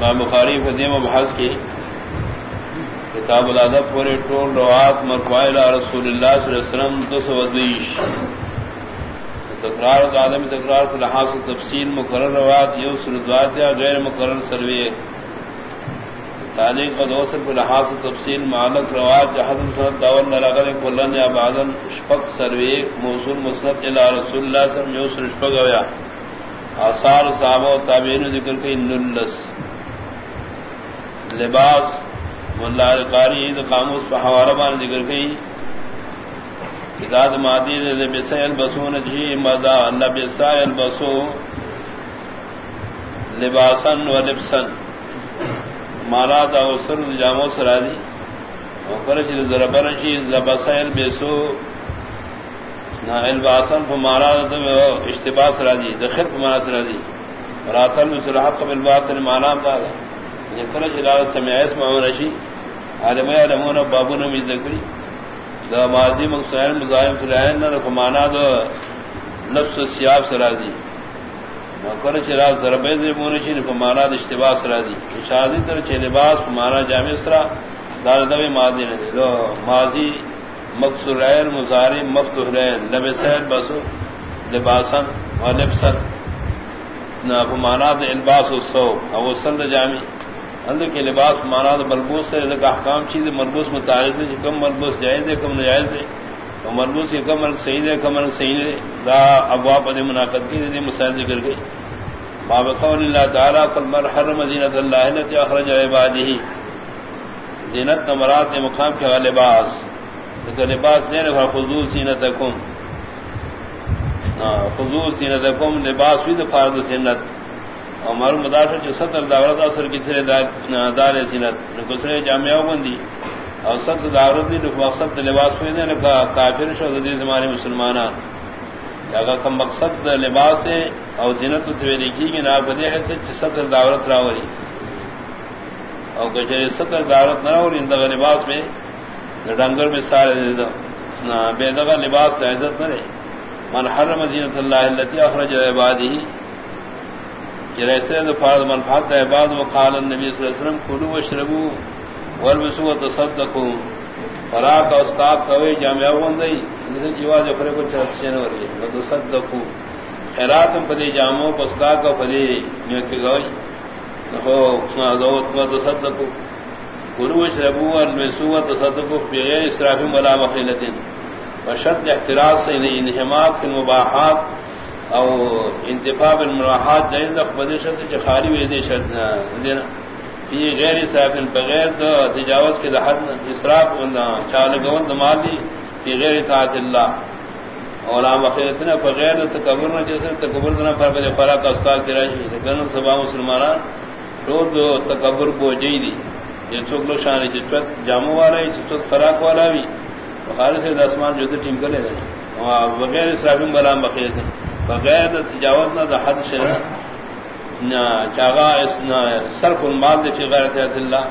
امام بخاری فدیم بحث کی۔ کتاب الادب پورے ٹول روات مرفائل رسول اللہ صلی اللہ علیہ وسلم دو سو ودیش تکرار عالم تکرار کے لحاظ سے تفصیل مقرر روات یو سردوات یا غیر مقرر سروے تعلیق و دوسر کے لحاظ سے تفصیل معلق روات جہد سنت داول نلاغر کلن یا بادن اشفق سروے موصول مسنت الى رسول اللہ صلی اللہ علیہ وسلم یو سر اشفق ہویا آثار صحابہ و تابعین ذکر کے نلس۔ لباس ملا قاری قاموس پہ حوالہ بان ذکر کی اداد مادی جی لبسا البسو نجی مدا لبسا البسو لباسن و لبسن مالا دا وسر جامو سرادی وکرچ ضربرشی لبسا البسو نہ الباسن کو مارا اشتباس راجی دخل کو مارا سرادی راتل میں سلحق قبل بات مانا تھا کرچ لال سمیاس محمد رشی عالم علمون بابو نمی ذکری دا ماضی مقصد مظاہم فلائن نہ رکمانا دا لفظ سیاب سرازی مکر چرا ضربے مونشی نفمانا دا اشتباہ سرازی شادی تر چھ لباس فمانا جامع سرا دار دبی ماضی نے دو ماضی مقصر مظاہری مفتح رین لب بسو لباسن و لبسن نہ فمانا دا الباس السو او سند جامع. اندر کے لباس مانا تو ملبوس سے احکام چیز مربوس متعلق ہے، کم مربوس جائز ہے، کم نجائز ہے۔ اور مربوس کی کم رنگ صحیح ہے، کم رنگ صحیح ہے۔ دا ابواب ادی منعقد کی دی مسائل ذکر گئی بابق اللہ تعالیٰ کل مر ہر مزینت اللہ اخرج عبادی زینت نمرات نے مقام کے لباس۔ لباس دے رہا فضول سینت کم ہاں، فضول سینت کم لباس بھی دفارد سینت اور معلوم مدافع جو ستر دعوت اثر کی دار سینت۔ گسرے جامعہ بندی اور ست دعوت دی مقصد لباس ہوئے دے لگا کافر شو دی زمانے مسلمان اگر کم مقصد لباس ہے اور زینت تو لکھی گی نا بدے ہے ستر دعوت راوری اور کچھ ستر دعوت نہ راوری ان دغا لباس میں ڈنگر میں سارے بے دگا لباس سے عزت نہ رہے۔ من حرم زینت اللہ التي اخرج عباده جرائسے فارد منفات عباد وقال النبی صلی اللہ علیہ وسلم کلو وشربو والبسو وتصدقو فراق اسقاق کوئی جامعہ وندئی جسے جواز جی افرے کو چرچین ہو رہی ہے۔ خیراتم پدی جامعوں پسقاق و پدی نیوکی گوئی۔ نحو وتصدقو کلو وشربو والبسو وتصدقو بغیر اسراف ولا مخیلتین وشد احتراز سے انہماق کی مباحات او انتفاع بالمراحات جائز بدش سے خالی ہوئے دے دینا یہ غیر اسراف بغیر تو تجاوز کے دہت اسراف چال گون دمال دی یہ غیر اطاعت اللہ اور عام اخیرتنا بغیر تکبر نہ جیسے تکبر نہ پر بے فرا کا اسکار کی راشی لیکن سبا مسلمان رو دو تکبر کو جئی دی یہ چوک لو شان چت جامو والا ہے چت فراق والا بھی بخار سے دسمان جو ٹیم کر لے بغیر اسراف بلا بقیت بغیر تجاوز نہ حد شرع چاغا اس نہ صرف المال دے فی غیرت اللہ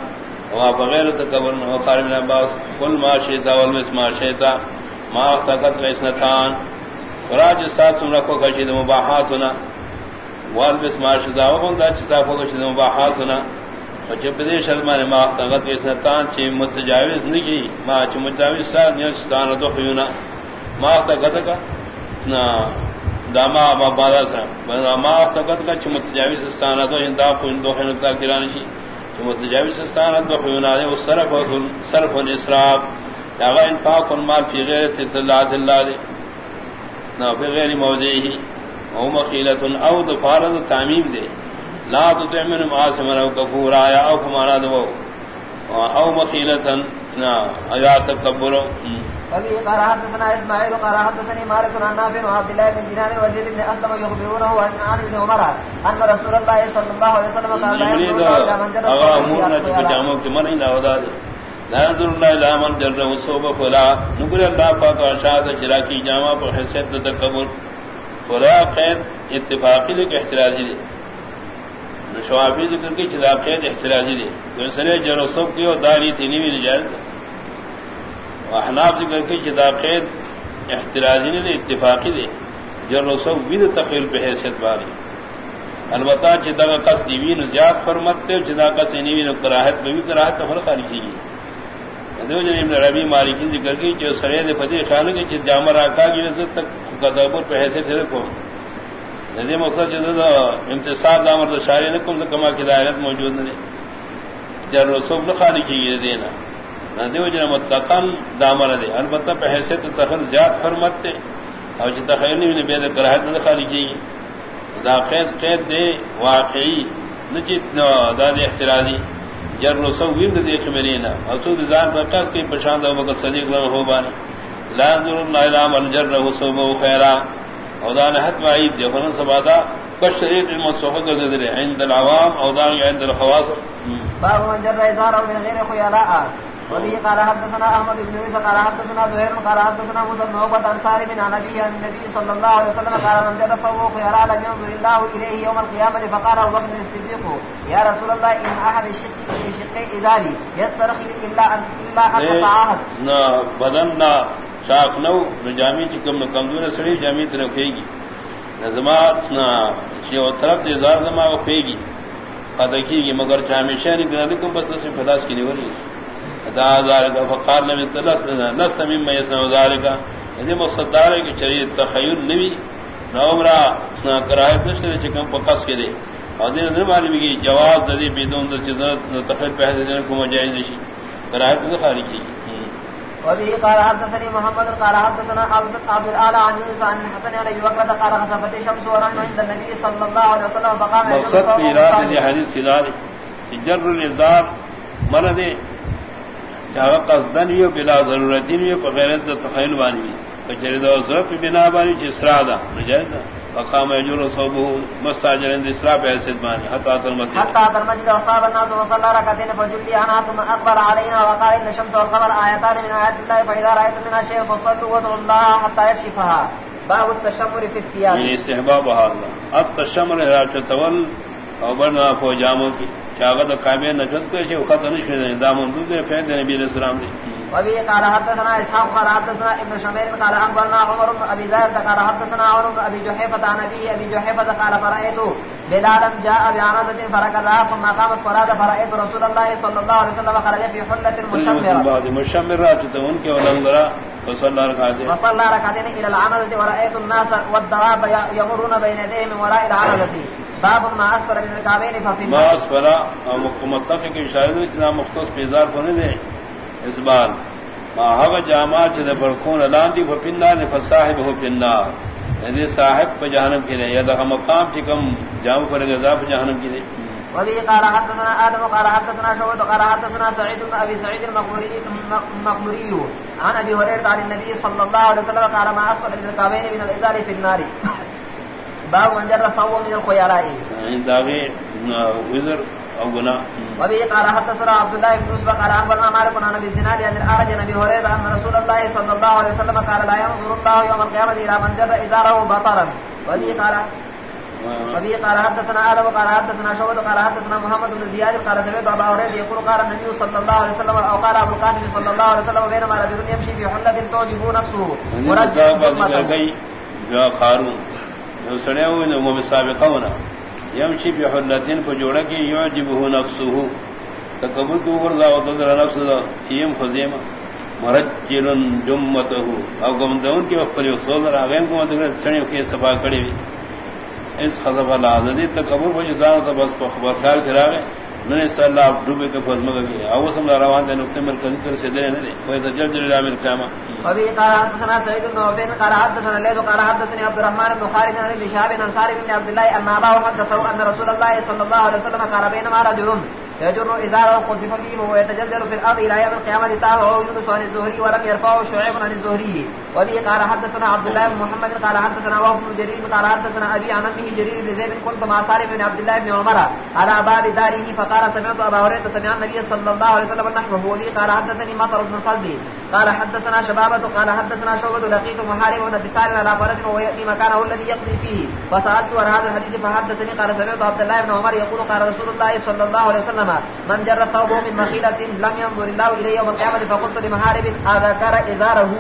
وہاں بغیر تکبر نہ وقال من عباس کل ما شیتا والمس ما شیتا ما اختقت واسنتان وراج سات تم رکھو کشید مباحات ہونا والمس ما شیتا وبندا چتا کو کشید مباحات ہونا جب بدیش ازمان ما اختقت واسنتان چی متجاوز نہیں ما چ متجاوز سات نیستان دو خیونا. ما اختقت کا نہ داما بادا سر ما تقت کا چمت جاوی سستانہ تو ہندا کو دو ہنتا کران شی. چمت جاوی سستانہ تو ہونا ہے اس صرف صرف الاسراف داغا انفاق المال فی غیر تلاد اللہ دے. نہ فی غیر موضعه او مخیلۃ او دفارد تعمیم دے. لا تطعمن ما سمر او کفور. آیا، او کمانا دو. او مخیلۃ نہ ایا تکبر. وفي قال حدثنا اسماعيل قال حدثني مالك عن نافع وعبد الله بن دينار وزيد بن اسلم يخبرونه عن عن ابن عمر ان رسول الله صلى الله عليه وسلم قال لا ينظر الله الى من جر وصوب فلا. نقول الله پاک ارشاد چرا کی جامع پر حیثیت تکبر فلا قید اتفاقی لے احتراجی دے شوافی ذکر کی چلا قید احتراجی دے تو سنے جر وصوب کی اور داری تھی نہیں جائز احناب ذکر کی جدا قید احتراجی نے اتفاقی دے۔ جو رسو ود تقریل پہ حیثیت باری۔ البتہ چدا کا کس دیوین زیاد فرمت تے چدا کا سنیوین کراہت بھی کراہت تو فرق علی کی دیو جن ابن ربی مالکی ذکر کی جو سرے دے فدی خان کے چ جامر آکا کی عزت تک قدبر پہ ایسے تھے کو ندی مقصد جدا امتصاد دامر تو شاعر نے کم کما کی دائرت موجود نہیں جر رسول نہ خالی کی دینا دیو جن متقن دامر دے۔ البتہ پہ ایسے تو تخل زیاد فرمت تے اور چ تخیل نے بے کراہت نہ خالی کی دا قید قید دے واقعی۔ نجت نو دا دے احترازی جر رسو ویم دے خبرینا حسود زان بقاس کی پشاند و مقصد صدیق لما ہو بانی۔ لا انظر اللہ الام الجر رسو بو خیرا۔ او دا نحت وعید دے۔ فنن سبادا بشریت علم الصحق زدر عند العوام او دا عند الخواص۔ باب من جر ازارا من غیر خیالاء وبه قال حدثنا احمد بن يونس قال حدثنا زهير قال حدثنا موسى بن عقبه عن سالم بن نبي النبي صلى الله عليه وسلم قال من جد فوق يرى لم ينظر الله اليه يوم القيامه فقال ابو بكر الصديق. يا رسول الله ان احد الشق شق ازاري يسترخي الا ان الا ان تعاهد نا بدن شاق نو جامع چکم کمزور سڑی جامع طرف گی نظمات نہ جو طرف ازار زما وہ گی قد کی مگر چاہمیشہ نہیں گرا کم بس سے فلاس کی نہیں ہو رہی مما ذلك یعنی مقصد دار ہے کہ چریت تخیل نوی نومرا کرایت نشتے چکم پکس کے دے. اور دین دن معلوم کی جواز ددی بدون چیزیں تخیل پہلے دین کو جائز نشی. کرایت نہ خالی کی. وبه قال حدثني محمد قال حدثنا عبد الاعلى عن يونس عن الحسن عن بكر قال خسفت الشمس ونحن عند النبي صلى الله عليه وسلم فقام مقصد في رات حديث سدار جر الازار مرد قصدن یو بلا ضرورت یو بغیر تخیل بانی کچری دا ضرورت بنا بانی چ اسرا دا نجائز دا فقام یجر صوبه مستاجر اند اسرا پہ حیثیت بانی حتا تر مسجد حتا تر مسجد اصحاب الناس وصلى ركعتين فجلي انا ثم اقبل علينا وقال ان الشمس والقمر ايتان من ايات الله فاذا رايتم منها شيئا فصلوا وادعوا الله حتى يكشفها باب التشمر في الثياب یہ استحباب هذا التشمر راچتول او بنا فوجامو کی. شاغت قابل نجد کو شی وقت نشے دامن دو دے فید نبی علیہ السلام دی. وبه قال حدثنا اسحاق قال حدثنا ابن شمير قال اخبرنا عمر بن ابي زيد قال حدثنا عمر بن ابي جحيفه عن ابي ابي جحيفه قال فرأيت بلالا جاء بعنزة فركضها ثم قام الصلاة فرأيت رسول الله صلى الله عليه وسلم خرج في حلة مشمرة. بعد مشمر راجت ان کے ولنگرا فصلى ركعتين وصلى ركعتين الى العنزة ورأيت الناس والدواب يمرون بين يديه من وراء العنزة باب ما اسفر من الكعبين ففي ما اسفر متفق اشارہ اتنا مختص بیزار ہونے دے اس بار ما جامات چې د برکون لاندې په پنار نه فصاحب هو پنار یعنی صاحب په جهنم کې نه یا د مقام چې کوم جام پر غذا په جهنم کې دی وبه قال حدثنا آدم قال حدثنا شعود قال حدثنا سعيد بن أبي سعيد المقبوري مقبوري عن أبي هريرة عن النبي صلى الله عليه وسلم قال ما أسفل من الكعبين من الإزار في النار۔ باب من جر ثوب من الخيلاء داغي وزر او گنا وبه قال حدثنا عبد الله بن يوسف قال اخبرنا مالك عن ابي الزناد عن الارج عن ابي هريره ان رسول الله صلى الله عليه وسلم قال لا ينظر الله يوم القيامه الى من جر ازاره بطرا. وبه قال وبه قال حدثنا ادم قال حدثنا شعبة قال حدثنا محمد بن زياد قال سمعت ابا هريره يقول قال النبي صلى الله عليه وسلم او قال ابو القاسم صلى الله عليه وسلم بينما رجل يمشي في حلة تعجب نفسه. ورجل ثم جو خارون. جو سڑے ہوئے وہ مسابقہ ہونا یمشی بی حلتین کو جوڑا کی یعجبہ نفسه تکبر کو ورزا و تدر نفس دا تیم خزیمہ. مرجل جمته او گمدون کے وقت پری اصول در آگئیم کو مدگر چنی کے صفا کڑی بھی اس خضف اللہ عزدی تکبر کو جزان تا بس کو خبر کار کرا گئے نے صلی اللہ ڈوبے کے فضمہ گئی او سم روان دے نقطے مرکزی کر سے دے ننے کوئی تجل جل عامل قیامہ۔ وبه قال حدثنا سعيد بن عبيد قال حدثنا الليث قال حدثني عبد الرحمن بن خالد بن ابي شهاب بن انصار بن عبد الله ان اباه حدثه ان رسول الله صلى الله عليه وسلم قال بينما رجل يجر ازاره قصف فيه وهو يتجلجل في الارض الى يوم القيامه تابعه يونس عن الزهري ولم يرفعه شعيب عن الزهري. وبه قال حدثنا عبد الله بن محمد، قال حدثنا وهب بن جرير، قال حدثنا ابي عن امه جرير بن زيد كنت مع صالح بن عبد الله بن عمر على باب داره فقال سمعت ابا هريره سمع النبي صلى الله عليه وسلم نحوه ولي قال حدثني مطر بن الفضل قال حدثنا شبابة، قال حدثنا شعبة لقيت محارب من الدكار على فرس ويأتي مكانه الذي يقضي فيه، فسألت عن هذا الحديث، فحدثني، قال سمعت عبد الله بن عمر يقول، قال رسول الله صلى الله عليه وسلم من جر ثوبه من مخيلة لم ينظر الله إليه يوم القيامة فقلت لمحارب أذكر إزاره.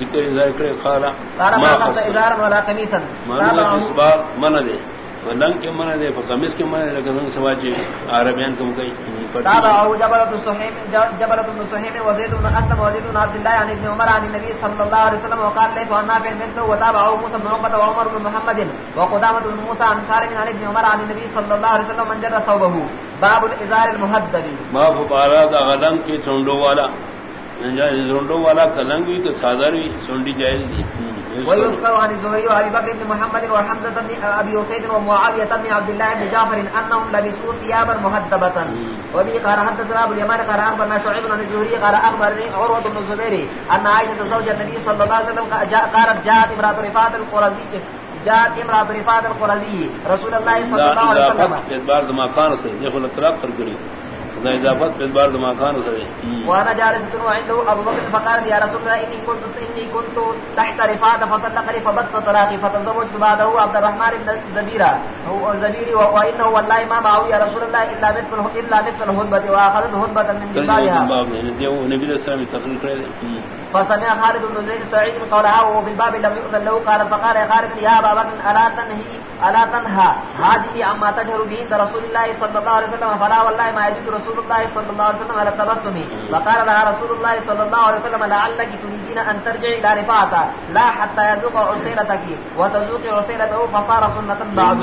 ذكر ذكر قال قال ما قصد إزارا ولا قميصا. من اسباب من دے لنگ کے من دے کمیس کے من لگن سواجی عربین کم گئی تابعه جبلة السحيم جبلة بن سحيم وزيد بن أسلم وزيد بن عبد الله عن ابن عمر عن النبي صلى الله عليه وسلم وقال ليس عن نافع مثله وتابعه موسى بن عقبة وعمر بن محمد وقدامة بن موسى عن سالم عن ابن عمر عن النبي صلى الله عليه وسلم من جر ثوبه باب الازار المهدد باب بارا غلم کے چونڈو والا چونڈو والا کلنگ بھی تو سادر بھی سونڈی جائز دی ويذكر عن الزهري وابي بكر بن محمد وحمزه بن ابي اسيد ومعاويه بن عبد الله بن جعفر انهم لبسوا ثيابا مهذبه وبه قال حدثنا ابو اليمان قال اخبرنا شعيب بن الزهري قال اخبرني عروه بن الزبير ان عائشه زوج النبي صلى الله عليه وسلم قالت جاءت امراه رفاعه القرزي جاءت امراه رفاعه القرزي رسول الله صلى الله عليه وسلم. بعد ما كان سيد يقول اطلاق کر اضافت پہ بار دما خان سرے وانا جالس تنو عنده ابو بکر فقال يا رسول الله اني كنت اني كنت تحت رفاعه فطلقني فبت طلاقي فتزوجت بعده عبد الرحمن بن زبيرا هو زبيري وانه والله ما معه يا رسول الله الا مثل الا مثل الهدبه واخذت هدبه من جبالها نبي الاسلام تقرير کرے فسمع خالد بن زيد سعيد قولها وهو بالباب لم يؤذن له قال فقال يا خالد يا ابا بكر الا تنهي؟ الا تنهى؟ هذه عما تجهر به رسول الله صلى الله عليه وسلم فلا والله ما يجد رسول الله صلى الله عليه وسلم على التبسم. فقال لها رسول الله صلى الله عليه وسلم لعلك تريدين ان ترجعي الى رفاعه لا حتى يذوق عسيرتك وتذوق عسيرته فصار سنه بعد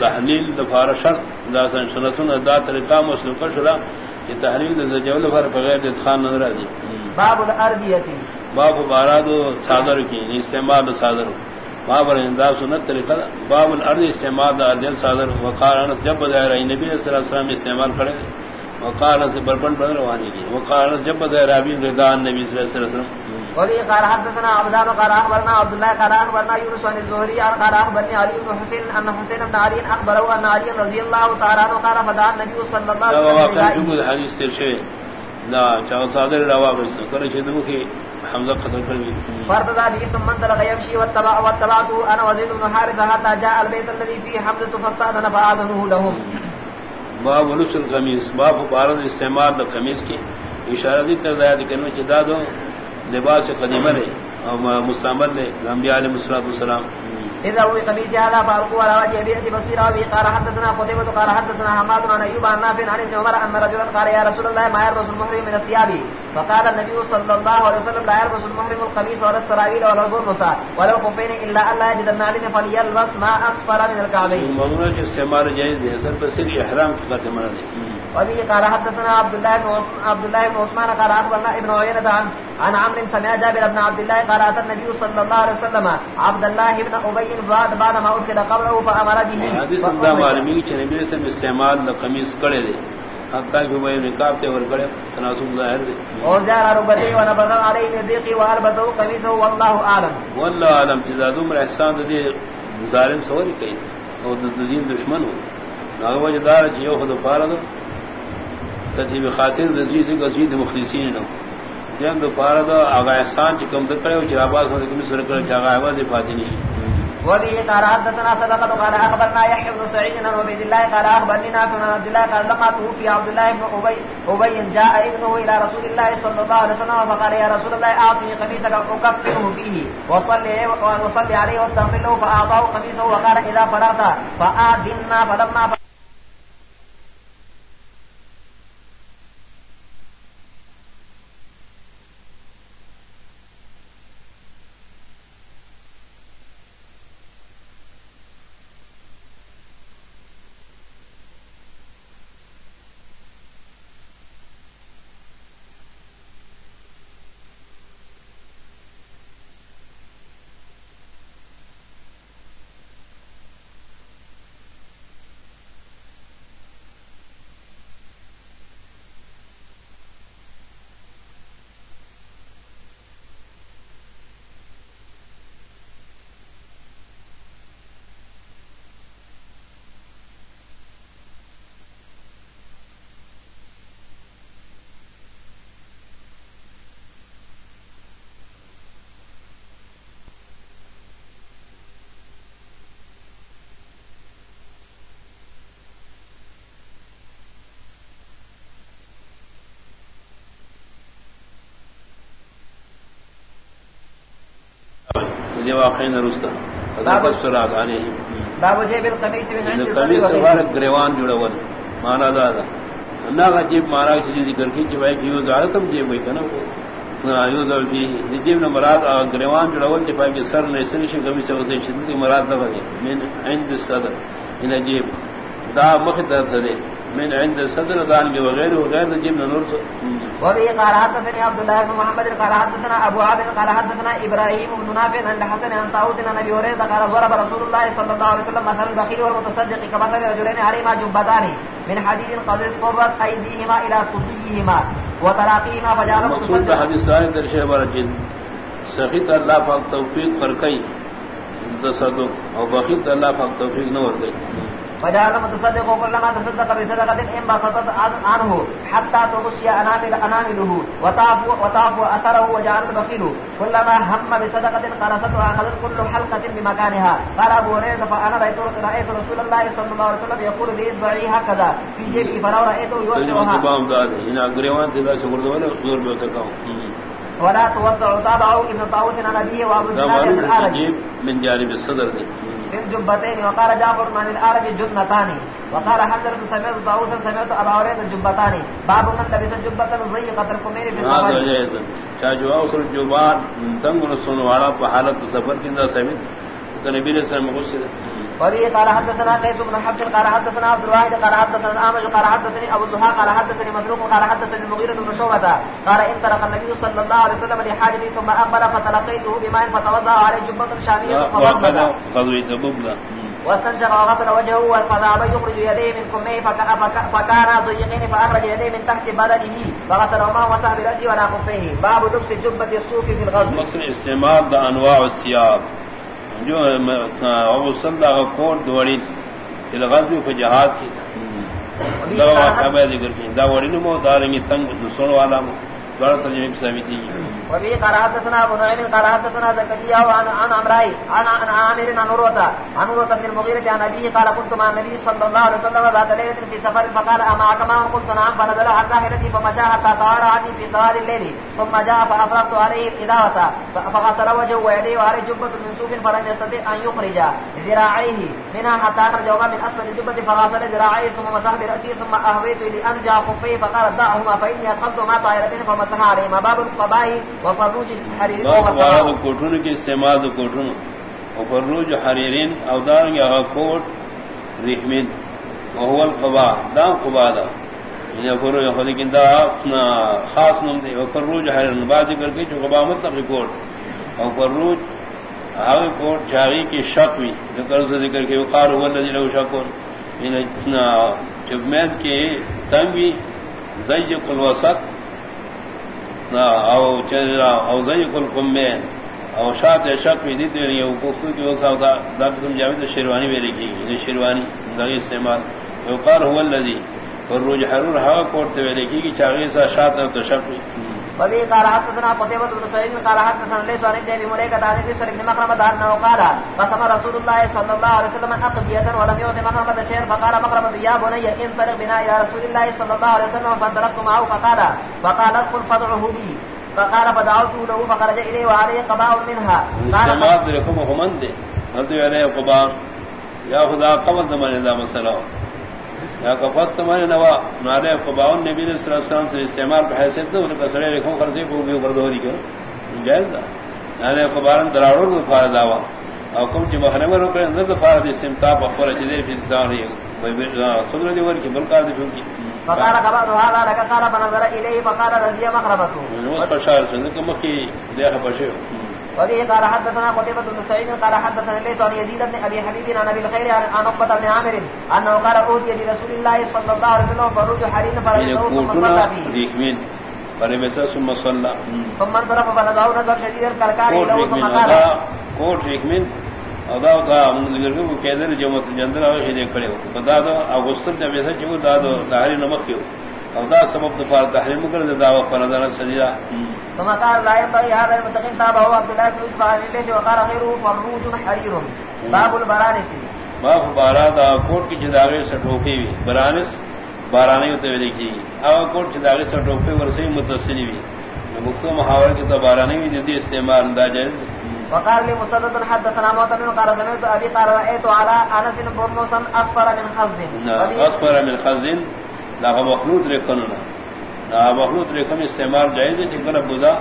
تحلیل دفار شرط دا سنتون دا طریقہ مسلم کہ تحلیل زجول فر بغیر ادخان نظر باب الارضیتی باب باراد صادر کی استعمال صادر. باب الانداز سنت طریقہ باب الارض استعمال دا دل صادر. وقال جب ظاہر نبی صلی اللہ علیہ وسلم استعمال کرے وقال سے بربن پر روانی کی. وقال جب ظاہر ابی رضا نبی صلی اللہ علیہ وسلم. وفي قال حدثنا عبدان قال اخبرنا عبد الله قال اخبرنا يونس عن الزهري قال اخبرني علي بن حسين ان حسين بن علي اخبره ان علي رضي الله تعالى عنه قال فدعا النبي صلى الله عليه وسلم حديث ترشي لا چاو صادر روا بس کرے چھدو کہ حمزہ قتل کر دی. فرضا بھی ثم انطلق يمشي واتبع واتبعت انا وزيد بن حارثه حتى جاء البيت الذي فيه حمزه فاستاذن فاذنه لهم. باب لبس القمیز باب بارد استعمال القميص کی اشارہ دی تزاد کرنے چدا دو لباس قدیمہ نے مستعمل لے انبیاء علیہ الصلوۃ اذا هو قميص هذا فارقوا على وجه ابي بصير ابي قال حدثنا قتيبة، قال حدثنا حماد بن ايوب عن نافع عن ابن عمر ان رجلا قال يا رسول الله ما يلبس المحرم من الثياب؟ فقال النبي صلى الله عليه وسلم لا يلبس المحرم القميص ولا السراويل ولا البرنس ولا الخفين الا ان لا يجد النعلين فليلبس ما اسفل من الكعبين. مغرور استعمال جائز ہے، سر پر صرف احرام کی قدر مراد وبه قال حدثنا عبد الله بن عبد الله بن عثمان قال اخبرنا ابن عيينة عن عن عمرو سمع جابر بن عبد الله قال اتى النبي صلى الله عليه وسلم عبد الله بن ابي بعد بعد ما ادخل قبره فامر به. حدیث دا معلومی کہ نبی سے استعمال قمیص کڑے دے۔ حتى کہ وہ تے ور کڑے تناسب ظاہر دے۔ اور جار ربتی و نبذ علی ذیقی و اربته قمیصه والله اعلم۔ والله اعلم اذا دم احسان دے ظالم سوری کہیں اور دین دشمن ہو۔ نہ وجدار جو خود پارا تجیب خاطر رضی سے گزید مخلصین نو. جن دو پارا دو آغا احسان چی کم دکڑے و چی آباز ہونے کمی سر کرے چی آغا احواز فاتح نشی وبه قال حدثنا صدقة قال أخبرنا يحيى بن سعيد بن عبيد الله قال أخبرني نافع بن عبد الله قال لما توفي عبد الله بن أبي أبي جاء ابنه إلى رسول الله صلى الله عليه وسلم فقال يا رسول الله أعطني قميصك أكفره فيه وصلي وصلي عليه واستغفر له فأعطاه قميصه وقال إذا فرغت فآذنا فلما واقع نرستا باب السرات علیہ باب جيب القميص من عند قمیص الصبي سے وغيره بارک گریوان جوڑول مانا دادا نہ عجیب مانا چیز ذکر کی کہ بھائی کیوں زیادتم جیب ہوئی کنا ایو ذل فی جیب نہ مراد گریوان جوڑول کہ پاکی سر نے سن شی کبھی سے ہوتے کی مراد نہ بنے۔ من عند الصدر ان جیب۔ دا مخطر تھے من عند الصدر دان کے وغیرہ وغیر جیب نہ نور. وبه قال حدثني عبد الله بن محمد قال حدثنا ابو عابد قال حدثنا ابراهيم بن نافع عن الحسن عن طاووس عن ابي هريره قال ضرب رسول الله صلى الله عليه وسلم مثل البخيل والمتصدق كمثل رجلين عليهما جبتان من حديد قد قرت ايديهما الى صديهما وتراقيهما فجعل مقصود المتصدق. حدیث سارے درشے بار جن سخیت اللہ پاک توفیق پر کئی تصدق اور بخیت اللہ پاک توفیق نہ ور گئی فجعل المتصدق كلما تصدق بصدقة انبسطت عنه حتى تغشي أنامل أنامله وطافوا وطافوا أثره وجعل البخيل كلما هم بصدقة قرصت وأخذت كل حلقة بمكانها. قال أبو هريرة فأنا رأيت رأيت رسول الله صلى الله عليه وسلم يقول بإصبعه هكذا في جيبه فلو رأيته يوسعها. ولا توسع تابعه ابن طاووس عن أبيه وأبو الزناد جیب من جانب الصدر دی بالجبتين وقال جعفر عن الأعرج جنتان وقال حضرت سمعت طاووسا سمعت أبا هريرة الجبتان باب من لبس جبة ضيقة الكمين في السفر. جو اوسر جوبان تنگ رسون والا په حالت سفر کې دا سمت تو نبی علیہ السلام غسل وبه قال حدثنا قيس بن حفص قال حدثنا عبد الواحد قال حدثنا الأعمش قال حدثني أبو الضحى قال حدثني مسروق قال حدثني المغيرة بن شعبة قال انطلق النبي صلى الله عليه وسلم لحاجته ثم أقبل فتلقيته بماء فتوضأ عليه جبة شامية قضوی تبوک دا واستنشق وغسل وجهه فذهب يخرج يديه من فك- فكان ضيقين فأخرج يديه من تحت بدنه فغسلهما ومسح برأسه ولا خفيه. باب لبس جبة الصوف في الغزو. مقصد استعمال انواع السیاب جو ابو صلی کوٹ دوڑی الغزو فی جہاد کی دا واقعہ ذکر کی۔ دا وڑی نمو دارنگی تنگ سن والا مو۔ دوڑا ترجمہ سمیتی وبه قال حدثنا ابو نعيم قال حدثنا زكريا وعن عن عمري عن عن عامر عن عروة عن عروة بن المغيرة عن أبيه قال كنت مع النبي صلى الله عليه وسلم ذات ليلة في سفر فقال أمعك معه قلت نعم فنزل عن راحلتي فمشى حتى طار عني في سواد الليل ثم جاء فأفرغت عليه الإداوة فغسل وجهه ويديه وعليه جبة من صوف فلم يستطع أن يخرج ذراعيه منها حتى أخرجهما من أسفل الجبة فغسل ذراعيه ثم مسح برأسه ثم أهويت لأنزع خفيه فقال دعهما فإني أدخلت مع طائرتين فمسح عليهما. باب القباء وفروج الحرير کے استعمال دا کوٹون وفروج حریرین او دارنگ اغا کوٹ رحمین وهو القبا. دا قبا دا یعنی لیکن دا اپنا خاص نم دے وفروج حریرین بعد ذکر کی جو قبا مطلب کوٹ او فروج آغا کوٹ چاگی کی شک بھی ذکر سے ذکر کی وقار هو اللذی لہو شکون یعنی جب مید کے تنگی زیق الوسط. او چرا او زئی کل او شات شق بھی دیتے ہیں او کوفتو کی وسا سودا دا قسم جاوید شیروانی بھی لکھی گئی شیروانی، دا استعمال. او قال هو الذی والروج حرور ہوا کوڑتے ہوئے لکھی گی چاغی سا شات تو شق وبه قال حدثنا قتيبة بن سعيد قال حدثنا ليس عن ابن ابي مليكة عن ابي بن مخرمة انه قال قسم رسول الله صلى الله عليه وسلم اقبية ولم يعط مخرمة شيئا فقال مخرمة يا بني انطلق بنا الى رسول الله صلى الله عليه وسلم فانطلقت معه فقال فقال ادخل فادعه لي فقال فدعوته له فخرج اليه وعليه قباء منها قال استعمال دے رکھو محمد دے نتو علیہ قبا یا خدا قبل دمانے دا مسئلہ یا کفست مانے نوا نالے قباون نبی علیہ وسلم سے استعمال پر حیثیت دو انکا سڑے رکھوں خرزی کو بھی بردوری کرو۔ جائز دا۔ نالے قبارن دراڑور دو فار داوا او کم چی محرم روکے اندر دو فار دی استمتاب اخبر چیدے فی استعمال رہی خضر دی ورکی بلکار دی فیلکی فقال قباء هذا لك قال فنظر اليه فقال رضي مخرمته نوز پشار سندک مکی دیخ پشیو وبه قال حدثنا قتيبة بن سعيد قال حدثنا ليس عن يزيد بن ابي حبيب عن ابي الخير عن عقبة بن عامر انه قال اوتي لرسول الله صلى الله عليه وسلم فروج حرير فرجعه ثم صلى فيه. فرمسا ثم صلى. ثم انصرف فنزعه نظر شديدا كالكار له ثم قال. کوٹ ریخمین ادا دا منذر کو کیدر جو مت جندر ہی دیکھ پڑے بتا دو اگستر جب ایسا چو دا دو دہری نمک کیو او دا سبب دفار تحریم کر دے دا وقت نظر سجدہ ثم قال لا ينبغي هذا المتقين تابعه عبد الله بن يوسف عن الليل وقال غيره فروج حرير. باب البرانس. باف بارا دا کوٹ کی جداغے سے ٹوپی ہوئی برانس بارانی ہوتے ہوئے دیکھی او کوٹ جداغے سے ٹوپی ورسی متصلی ہوئی مختو محاور کی تو بارانی ہوئی ندی استعمال دا جائز وقال لي مسدد حدثنا موتى قال سمعت ابي قال رايت على انس برنوسا اصفر من خز اصفر من خز لا مخلوط لكننا لا مخلوط لكم استعمال جائز ہے کہ بدا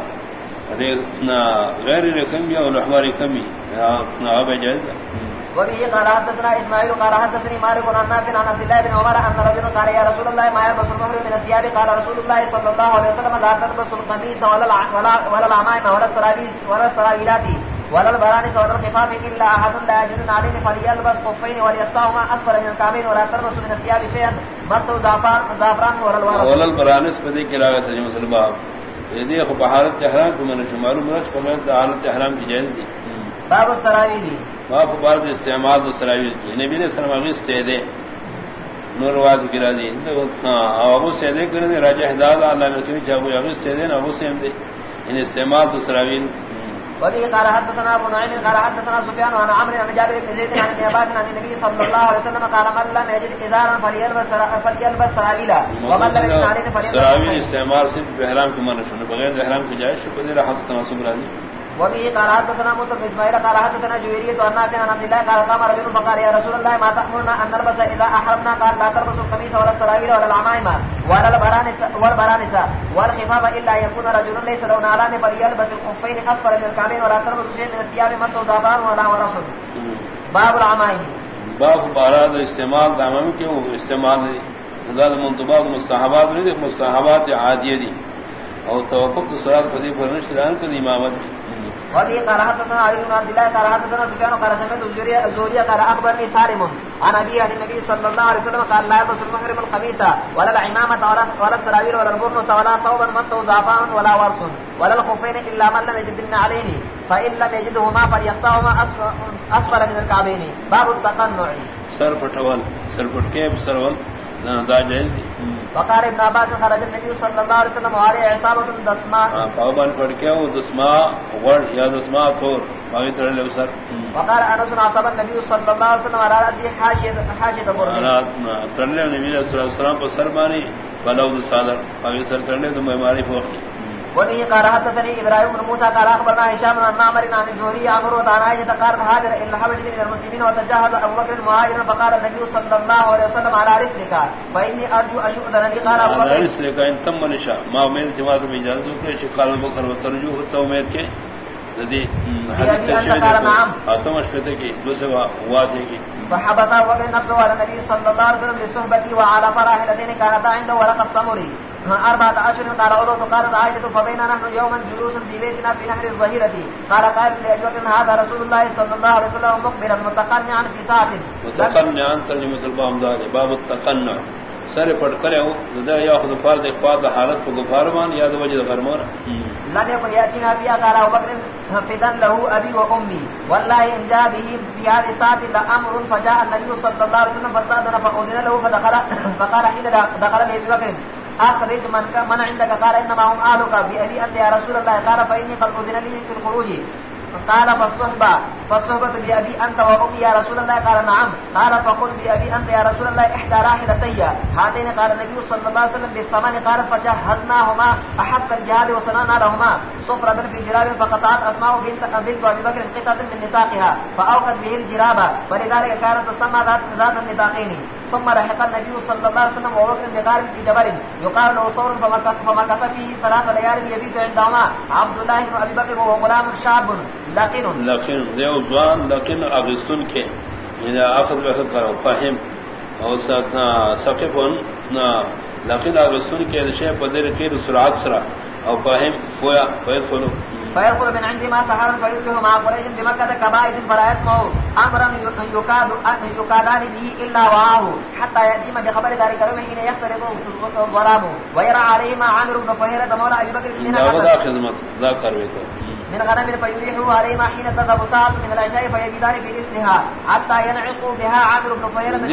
غیر رقم یا الاحمر کمی نا جائز ہے وبه قال حدثنا اسماعيل قال حدثني مالك عن نافع عن عبد الله بن عمر ان رجلا قال يا رسول الله، ما يلبس المحرم من الثياب؟ قال رسول الله صلى الله عليه وسلم، لا تلبس القميص ولا ولا العمائم ولا السراويل ولا السراويلات. ولا البرانس ولا الخفاف الا احد لا يجوز عليه فليلبس خفين وليقطعهما اسفل من الكعبين ولا تلبس من الثياب شيئا. مسوا زعفران زعفران ولا الورق. ولا البرانس بدي قراءه ترجمه الباب یدی بحالت احرام کو میں نے معلوم رس کو میں حالت احرام کی جائز دی. باب السراویل. باب بارد استعمال السراویل کی. نبی نے سلام سے دے نور واد کرا دی ابو سے دے کرنے راجہ ہدایت اللہ نے کہا جب ابو سے دے نہ ابو سے دے ان استعمال السراویل. وبه قال حدثنا ابو نعيم قال حدثنا سفيان عن عمرو بن جابر بن زيد عن عباس عن النبي صلى الله عليه وسلم قال من لم يجد ازارا فليلبس فليلبس سراويلا. ومن لم يجد عليه فليلبس سراويل استعمال صرف احرام کے سن بغیر احرام کی جائز شکر دے رہا تناسب راضی. وبه قال حدثنا موسى بن اسماعيل قال حدثنا جويرية عن نافع عن عبد الله قال قام رجل فقال يا رسول الله ما تأمرنا أن نلبس إذا أحرمنا؟ قال لا تلبسوا القميص ولا السراويل ولا العمائم ولا البرانس والبرانس والخفاف إلا يكون رجل ليس له نعلان فليلبس الخفين أسفل من الكعبين ولا تلبسوا شيء من الثياب مسوا ضعفان ولا ورفض باب العمائم باب باراد استعمال دامن کے استعمال زاد منتبات مستحبات نہیں مستحبات عادیہ دی. اور توقف صلات فدی فرنش ران کا امامت کی وفي قال حدثنا علي بن عبد الله قال حدثنا سفيان قال سمعت الزهري الزهري قال اخبرني سالم عن ابي عن النبي صلى الله عليه وسلم قال لا يلبس المحرم القميص ولا العمامه ولا السراويل ولا البرنس ولا ثوبا مسه زعفران ولا ورس ولا الخفين الا من لم يجد عليه فان لم يجدهما فليقطعهما اسفل من الكعبين. باب التقنع. سر پٹول سر پٹکے سرول دا جائز وقال ابن عباس خرج النبي صلى الله عليه وسلم وعليه عصابة دسماء. پڑھ کے وہ دسماء غڑ یا دسماء تھور باقی ترے لے سر۔ وقال انس عصب النبي صلى الله عليه وسلم على راسه حاشيه حاشيه برد. انا نبی صلی اللہ علیہ وسلم پر سر مانی بلو صادر باقی سر ترے تو بیماری فوق وبه قال حدثني ابراهيم بن موسى قال اخبرنا هشام بن معمر عن الزهري عمرو بن عائشه قال هاجر الى الحبشه من المسلمين وتجهز ابو بكر المهاجر فقال النبي صلى الله عليه وسلم على رسلك فاني ارجو ان يؤذن لي قال ابو بكر رسلك ان تم نشا ما امید جماعت میں اجازت ہے کہ قال ابو بکر وترجو تو امید کے ذی حدیث نعم ختم اشفته کی دوسرے واضح کی فحبس ابو بكر نفسه على النبي صلى الله عليه وسلم لصحبتي وعلى فرح الذين كانت عنده ورق السمري أربعة أشهر قال عروض قالت عائشة فبينا نحن يوما جلوس في بيتنا في نهر الظهيرة. قال قال لأبي بكر هذا رسول الله صلى الله عليه وسلم مقبلا متقنعا في ساعة. متقنعا ترجمة البام دار باب التقنع. سر پڑ کرے ہو. دا یا خود فرض اخبار حالت کو غفارمان یا وجہ غرمان لم يكن ياتينا فيها قال ابو بكر فدن له ابي وامي والله ان جاء به في هذه الساعه لامر فجاء النبي صلى الله عليه وسلم فاستاذن فاذن له فدخل فقال حين دخل ابي بكر. اخرج من کا من عندك قال انما هم اهلك بابي انت يا رسول الله قال فاني قد اذن لي في الخروج. قال فالصحبة فالصحبة بأبي أنت وأمي يا رسول الله قال نعم. قال فقل بأبي أنت يا رسول الله إحدى راحلتي. هاتين قال النبي صلى الله عليه وسلم، بالثمن، قال فجهزناهما أحد الجهاد وصنعنا لهما. صفرة في جراب فقطعت أسماء بنت بنت أبي بكر قطعة من نطاقها، فأوقت به الجرابة ولذلك كانت تسمى ذات النطاقين. ثم رحق النبي صلى الله عليه وسلم وبكر بغار في جبل. يقال له صور فمكث فيه ثلاث ليال يبيت عندهما. عبد الله بن ابي بكر وهو غلام شاب. لكن لكن ذو ځوان لكن اغستون کې. یعنی اخذ به کړو فهم. او ساتنا سقفون نا لكن اغستون کې شی په دې سرعت سره. او فهم. هویا فیدخلوا فيقول من عندي ما سهر فيصبح مع قريش بمكة كبائد فلا يسمع أمرا يكاد أن يكادان به إلا وعاه حتى يأتيم بخبر ذلك رمي حين يفترض الظلام ويرى عليه ما عامر بن فهيرة مولى أبي بكر من من غنم فيريحه عليه ما حين تذهب ساعة من العشاء فيبيدان في رسلها حتى ينعق بها عامر بن فهيرة من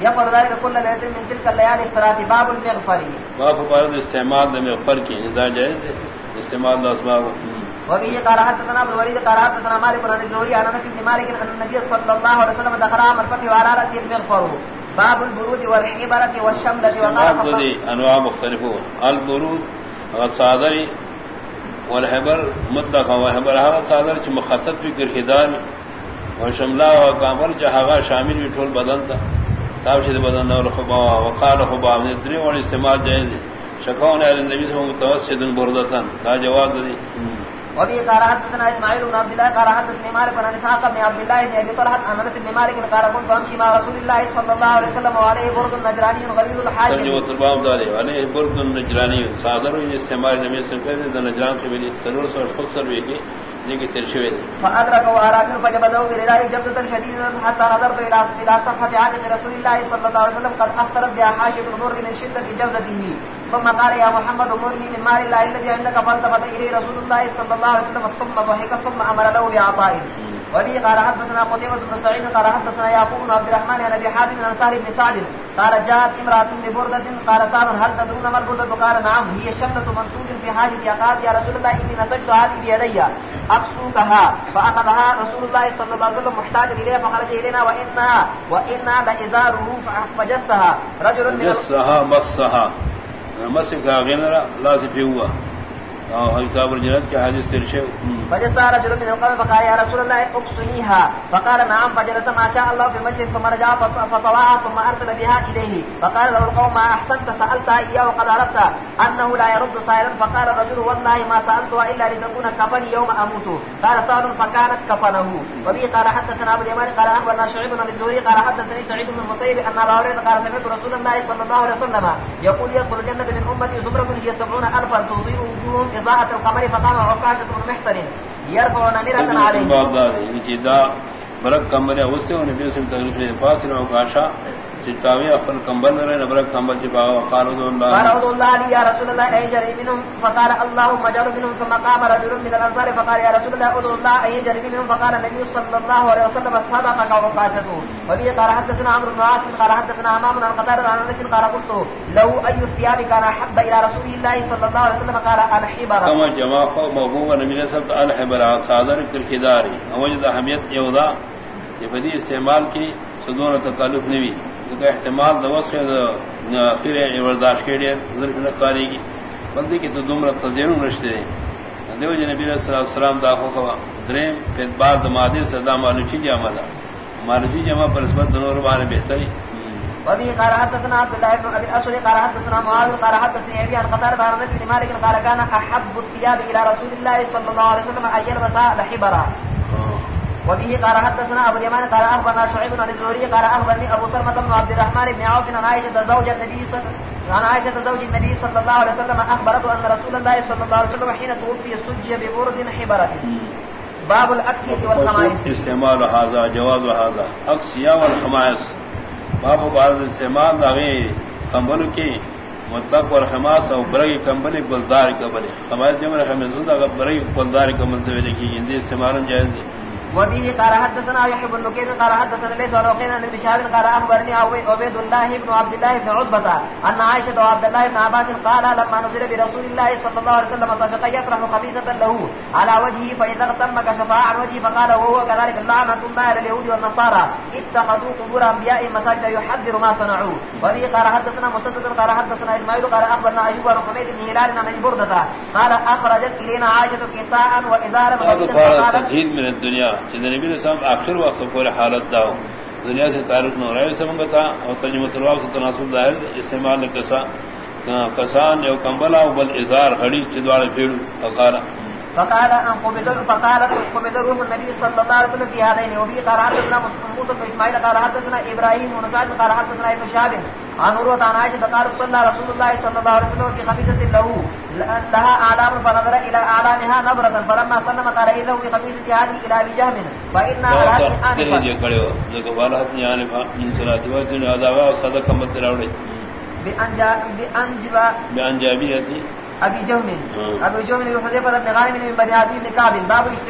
من باب باب بارد استعمال کی جائز استعمال وبه قال حدثنا ابو الوليد قال حدثنا مالك بن الزهري عن انس بن مالك ان النبي صلى الله عليه وسلم دخل عام الفتح وعلى راسه المغفر. باب البرود والحبرة والشملة وقال انواع مختلفة البرود والصادري والحبر مطلق والحبر هذا صادر مخطط فکر ہدار و شملا و کامل جہاں شامل بھی ٹھول بدن تاب شد بدن اور خبا وقال خبا من دري اور استعمال جائز شکون علی النبی صلی اللہ علیہ وسلم بردتن. کا جواب دی وبه قال حدثنا اسماعيل بن عبد الله قال حدثني مالك بن اسحاق بن عبد الله بن ابي طلحه عن انس بن مالك قال كنت امشي مع رسول الله صلى الله عليه وسلم وعليه برد نجراني غليظ الحاشيه جو ترباب دارے والے برد نجرانی صادر استعمال نبی صلی اللہ علیہ وسلم نجران کے لیے ضرور سو خود سر بھی فأدركوا آرامين فجبدوا برلاي جبدة شديدة حتى نظرت إلى صفحة عاتق رسول الله صلى الله عليه وسلم قد أفطرت بها حاشية البرد من شدة جبدته ثم قال يا محمد أمرني من مال الله الذي عندك فالتفت إليه رسول الله صلى الله عليه وسلم ثم ضحك ثم أمر له بعطائه. وبه قال حدثنا قتيبة بن سعيد قال حدثنا يعقوب بن عبد الرحمن عن ابي حاتم عن سهل بن سعد قال جاءت امرأة ببردة قال سهل هل تدرون ما البردة؟ قال نعم، هي شملة منسوج في حاجة يا قالت يا رسول الله، إني نسجت هذه بيدي. أقصوكها فأخذها رسول الله صلى الله عليه وسلم محتاج إليها، فخرج إلينا وإنها وإنا لإزاره فجسها. رجل من مسها مسها. مسكها غنرا لازم في هو کتاب الجنت؟ کے حدیث سے ترشے فجسا رجل من القوم، فقال، يا رسول الله، اقصنيها. فقال، نعم. فجلس ما شاء الله في المجلس ثم رجع فطواها ثم ارسل بها اليه فقال له القوم، ما احسنت سالت اياه وقد عرفت انه لا يرد سائلا فقال الرجل، والله ما سالتها الا لتكون كفني يوم اموت قال سال فكانت كفنه. وبه قال، حدثنا ابو اليمان. قال اخبرنا شعيب بن الزهري قال، حدثني سعيد بن المسيب ان ابا هريره قال، سمعت رسول الله صلى الله عليه وسلم يقول، يدخل الجنه من امتي زمره هي سبعون الفا تضيء وجوههم اضاءه القمر فقام عكاشة بن محسن يرفع نمرة عليه. برق کمبل اس سے نبی سے تغریب فاصل عکاشا چتاوی اپن کمبل رہے وقال الله قال الله لي يا رسول اي جري منهم فقال اللهم منهم ثم قام رجل من الانصار فقال يا رسول الله ادعو الله جري منهم فقال النبي صلى الله عليه وسلم سبقك وقاشته وبه قال حدثنا عمرو بن قال حدثنا امام بن قتاده عن انس قال قلت لو اي الثياب كان احب الى رسول الله صلى الله عليه وسلم قال الحبر كما جماع موضوع النبي صلى الله عليه وسلم صادر الكداري وجد اهميه يوضا یہ بدی استعمال کی سدون تعلق نہیں کا احتمال دوس خیر برداشت کے لیے نقاری کی۔ بندی کی تو دمر تزین رشتے ہیں۔ دیو جی نبی صلی اللہ علیہ وسلم داخو کا دریم پھر بعد مادر صدا مالوچی جامع دا۔ مالوچی جامع پر اسمت دنور بارے بہتری وبه قال حدثنا عبد الله بن ابي الاسود قال حدثنا معاذ قال حدثني ابي عن قتاده عن انس بن مالك قال كان احب الثياب الى رسول الله صلى الله عليه وسلم ان يلبس لحبرا۔ وبه قال حدثنا ابو اليمان قال اخبرنا شعيب بن الزهري قال اخبرني ابو سلمة بن عبد الرحمن بن عوف عن عائشة زوج النبي صلى عن عائشة زوج النبي صلى الله عليه وسلم اخبرته ان رسول الله صلى الله عليه وسلم حين توفي سجي ببرد حبرة. باب الاكسية والخمائس. استعمال هذا جواز هذا. اكسية والخمائس. باب بعض استعمال داغي کمبل کی مطلق اور حماس اور برئی کمبل گلدار کمبل خمائس جمع خمس برئی گلدار کمبل دے کی ہندی استعمال جائز دی وبه قال حدثنا يحب النكير قال حدثنا ليس وروقنا بن بشار قال اخبرني عبيد الله بن عبد الله بن عتبة ان عائشة وعبد الله بن عباس قال لما نزل برسول الله صلى الله عليه وسلم طفق يطرح خبيثة له على وجهه فإذا اغتم كشفا عن وجهه فقال وهو كذلك لعنة الله لليهود والنصارى اتخذوا قبور انبياء مساجد يحذر ما صنعوا وبه قال حدثنا مسدد قال حدثنا اسماعيل قال اخبرنا ايوب بن حميد بن هلال عن بردة قال اخرجت الينا عائشة كساء وازارا قالت من الدنيا نبی صاحب آخر وقت پورے حالت داؤ دنیا سے تعلق نہ رہے سمنگ تھا اور ترجمت الواق سے تناسب ظاہر استعمال نے کسا کسان جو کمبلا بل اظہار ہڑی چدواڑ بھیڑ فقارا. فقال ان قبض فقال قبض روح النبي صلى الله عليه وسلم في هذين وبي قال حدثنا موسى بن اسماعيل قال حدثنا ابراهيم بن سعد، قال حدثنا ابن شهاب عن عروة عن عائشة قال صلى رسول الله صلى الله عليه وسلم في خميسة له لها اعلام فنظر الى اعلامها نظرة فلما سلم قال اذا في خميسة هذه الى ابي جهم هذه انفا بانجبا بانجابيتي ابي جهم. ابي جهم بن حذيفه بن غانم بن بني عدي بن كعب. باب